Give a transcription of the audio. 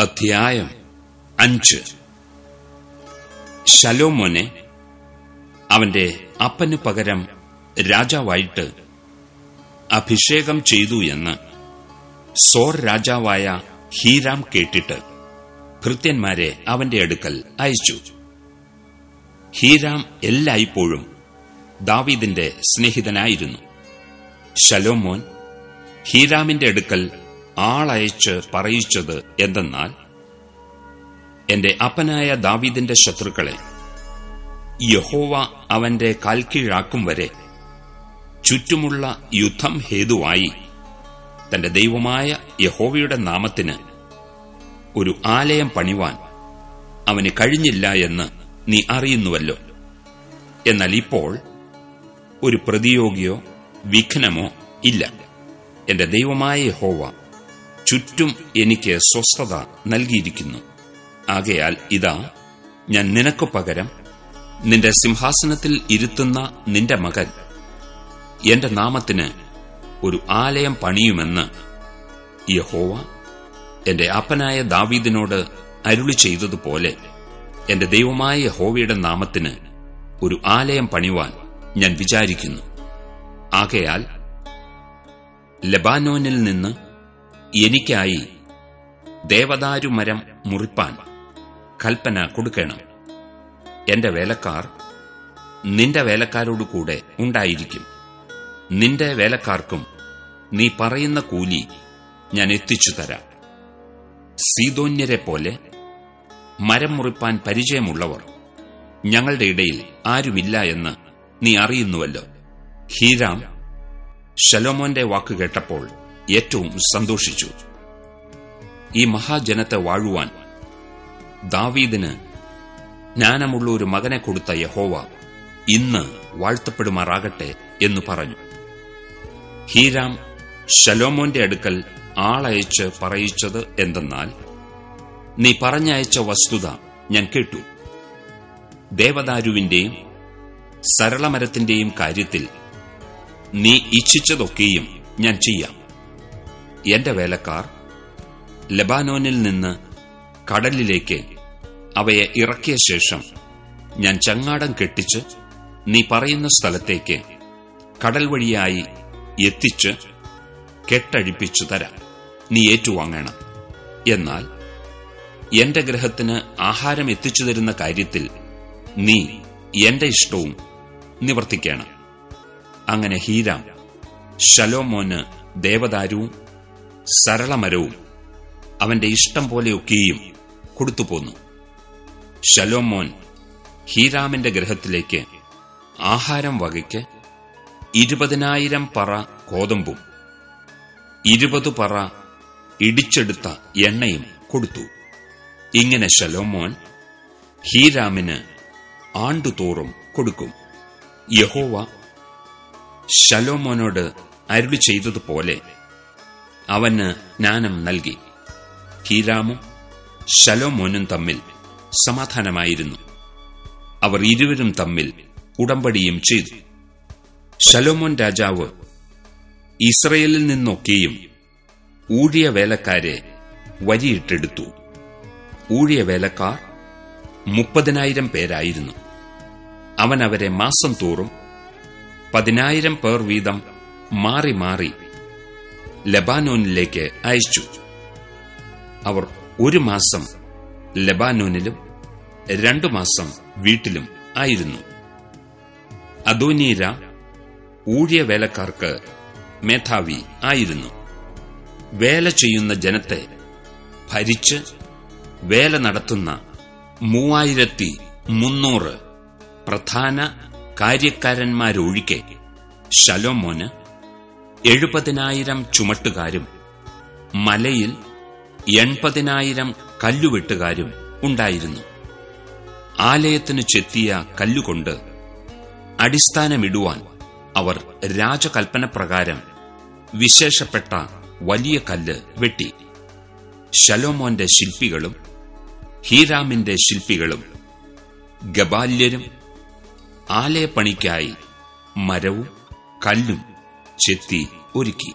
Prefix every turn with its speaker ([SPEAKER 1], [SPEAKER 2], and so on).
[SPEAKER 1] അധ്യായം അഞ്ച്. ശലോമോനെ അവന്റെ അപ്പനു പകരം രാജാവായിട്ട് അഭിഷേകം ചെയ്തു എന്ന് സോർ രാജാവായ ഹീരാം കേട്ടിട്ട് ഭൃത്യന്മാരെ അവന്റെ അടുക്കൽ അയച്ചു. ഹീരാം എല്ലായ്പ്പോഴും ദാവീദിന്റെ സ്നേഹിതനായിരുന്നു. ശലോമോൻ ഹീരാമിന്റെ അടുക്കൽ ആളയച്ച് പറയിച്ചത് എന്തെന്നാൽ എന്റെ അപ്പനായ ദാവീദിന്റെ ശത്രുക്കളെ യഹോവ അവന്റെ കാൽക്കീഴാക്കും വരെ ചുറ്റുമുള്ള യുദ്ധം ഹേതുവായി തന്റെ ദൈവമായ യഹോവയുടെ നാമത്തിന് ഒരു ആലയം പണിവാൻ അവന് കഴിഞ്ഞില്ല എന്ന് നീ അറിയുന്നുവല്ലോ. എന്നാൽ ഇപ്പോൾ ഒരു പ്രതിയോഗിയോ വിഘ്നമോ ഇല്ല. എന്റെ ദൈവമായ യഹോവ ചുറ്റും എനിക്ക് സ്വസ്ഥത നൽകിയിരിക്കുന്നു. ആകയാൽ ഇതാ ഞാൻ നിനക്കു പകരം നിന്റെ സിംഹാസനത്തിൽ ഇരുത്തുന്ന നിന്റെ മകൻ എന്റെ നാമത്തിന് ഒരു ആലയം പണിയുമെന്ന് യഹോവ എന്റെ അപ്പനായ ദാവീദിനോട് അരുളി ചെയ്തതുപോലെ എന്റെ ദൈവമായ യഹോവയുടെ നാമത്തിന് ഒരു ആലയം പണിവാൻ ഞാൻ വിചാരിക്കുന്നു. ആകയാൽ ലബാനോനിൽ നിന്ന് എനിക്കായി ദേവദാരുമരം മുറിപ്പാൻ കൽപ്പന കൊടുക്കണം. എന്റെ വേലക്കാർ നിന്റെ വേലക്കാരോടു കൂടെ ഉണ്ടായിരിക്കും. നിന്റെ വേലക്കാർക്കും നീ പറയുന്ന കൂലി ഞാൻ എത്തിച്ചു തരാം. സീതോന്യരെ പോലെ മരം മുറിപ്പാൻ പരിചയമുള്ളവർ ഞങ്ങളുടെ ഇടയിൽ ആരുമില്ല എന്ന് നീ അറിയുന്നുവല്ലോ. ഹീരാം ശലോമോന്റെ വാക്ക് കേട്ടപ്പോൾ ഏറ്റവും സന്തോഷിച്ചു. ഈ മഹാജനത്തെ വാഴുവാൻ ദാവീദിന് ജ്ഞാനമുള്ള ഒരു മകനെ കൊടുത്ത യഹോവ ഇന്ന് വാഴ്ത്തപ്പെടുമാറാകട്ടെ എന്ന് പറഞ്ഞു. ഹീരാം ശലോമോന്റെ അടുക്കൽ ആളയച്ച് പറയിച്ചത് എന്തെന്നാൽ നീ പറഞ്ഞയച്ച വസ്തുത ഞാൻ കേട്ടു. ദേവദാരുവിന്റെയും സരളമരത്തിന്റെയും കാര്യത്തിൽ നീ ഇച്ഛിച്ചതൊക്കെയും ഞാൻ ചെയ്യാം. എന്റെ വേലക്കാർ ലബാനോനിൽ നിന്ന് കടലിലേക്ക് അവയെ ഇറക്കിയ ശേഷം ഞാൻ ചങ്ങാടം കെട്ടിച്ച് നീ പറയുന്ന സ്ഥലത്തേക്ക് കടൽ വഴിയായി എത്തിച്ച് കെട്ടഴിപ്പിച്ചു തരാം. നീ ഏറ്റുവാങ്ങണം. എന്നാൽ എന്റെ ഗ്രഹത്തിന് ആഹാരം എത്തിച്ചു തരുന്ന കാര്യത്തിൽ നീ എന്റെ ഇഷ്ടവും നിവർത്തിക്കണം. അങ്ങനെ ഹീരാം ശലോമോന് ദേവദാരുവും സരളമരവും അവന്റെ ഇഷ്ടം പോലെയൊക്കെയും കൊടുത്തുപോന്നു ശലോമോൻ ഹീരാമിന്റെ ഗ്രഹത്തിലേക്ക് ആഹാരം വകയ്ക്ക് ഇരുപതിനായിരം പറ കോതമ്പും ഇരുപത് പറ ഇടിച്ചെടുത്ത എണ്ണയും കൊടുത്തു. ഇങ്ങനെ ശലോമോൻ ഹീരാമിന് ആണ്ടുതോറും കൊടുക്കും. യഹോവ ശലോമോനോട് അരുളി ചെയ്തതുപോലെ അവന് ജ്ഞാനം നൽകി. ഹീരാമും ശലോമോനും തമ്മിൽ സമാധാനമായിരുന്നു. അവർ ഇരുവരും തമ്മിൽ ഉടമ്പടിയും ചെയ്തു. ശലോമോൻ രാജാവ് ഇസ്രയേലിൽ നിന്നൊക്കെയും ഊഴിയ വേലക്കാരെ വരിയിട്ടെടുത്തു ഊഴിയ വേലക്കാർ മുപ്പതിനായിരം പേരായിരുന്നു. അവൻ അവരെ മാസം തോറും പതിനായിരം പേർ വീതം മാറി മാറി ലബാനോനിലേക്ക് അയച്ചു. അവർ ഒരു മാസം ലബാനോനിലും രണ്ടു മാസം വീട്ടിലും ആയിരുന്നു. അദോനീര ഊഴിയ വേലക്കാർക്ക് മേധാവി ആയിരുന്നു. വേല ചെയ്യുന്ന ജനത്തെ ഭരിച്ച് വേല നടത്തുന്ന മൂവായിരത്തി മുന്നൂറ് പ്രധാന കാര്യക്കാരന്മാരൊഴികെ ശലോമോന് എഴുപതിനായിരം ചുമട്ടുകാരും മലയിൽ എൺപതിനായിരം കല്ലുവെട്ടുകാരും ഉണ്ടായിരുന്നു. ആലയത്തിന് ചെത്തിയ കല്ലുകൊണ്ട് അടിസ്ഥാനമിടുവാൻ അവർ രാജകൽപ്പനപ്രകാരം വിശേഷപ്പെട്ട വലിയ കല്ല് വെട്ടി. ശലോമോന്റെ ശില്പികളും ഹീരാമിന്റെ ശില്പികളും ഗബാല്യരും ആലയപ്പണിക്കായി മരവും കല്ലും ചെത്തി ഒരുക്കി.